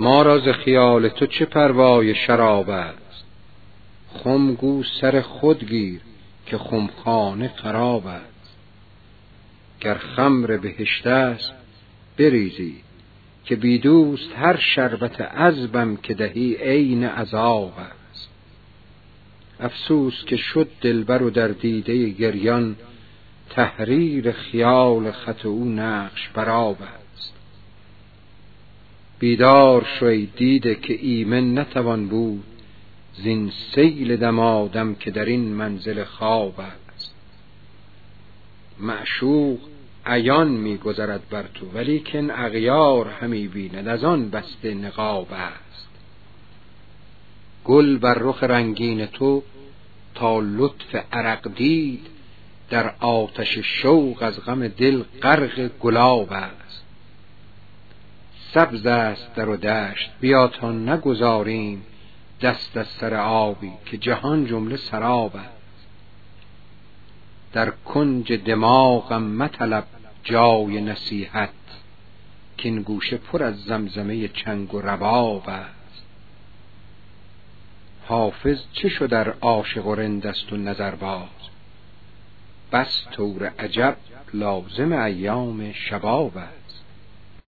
ما را ز خیال تو چه پروای شراب است؟ خم گو سر خود گیر که خمخانه خراب است. گر خمر بهشت است بریزی که بی دوست هر شربت عذبم که دهی عین عذاب است. افسوس که شد دلبر و در دیده گریان تحریر خیال خط او نقش براب است. بیدار شوی دیده که ایمن نتوان بود زین سیل دمادم که در این منزل خواب است. معشوق عیان میگذرد بر تو ولیکن اغیار همی بیند از آن بسته نقاب است. گل بر رخ رنگین تو تا لطف عرق دید در آتش شوق از غم دل غرق گلاب است. سبز است در و دشت بیا تا نگذاریم دست از سر آبی که جهان جمله سراب است. در کنج دماغم مطلب جای نصیحت این گوشه پر از زمزمه چنگ و رباب است. حافظ چه شد در عاشق و رندست و نظرباز بس طور عجب لازم ایام شباب است.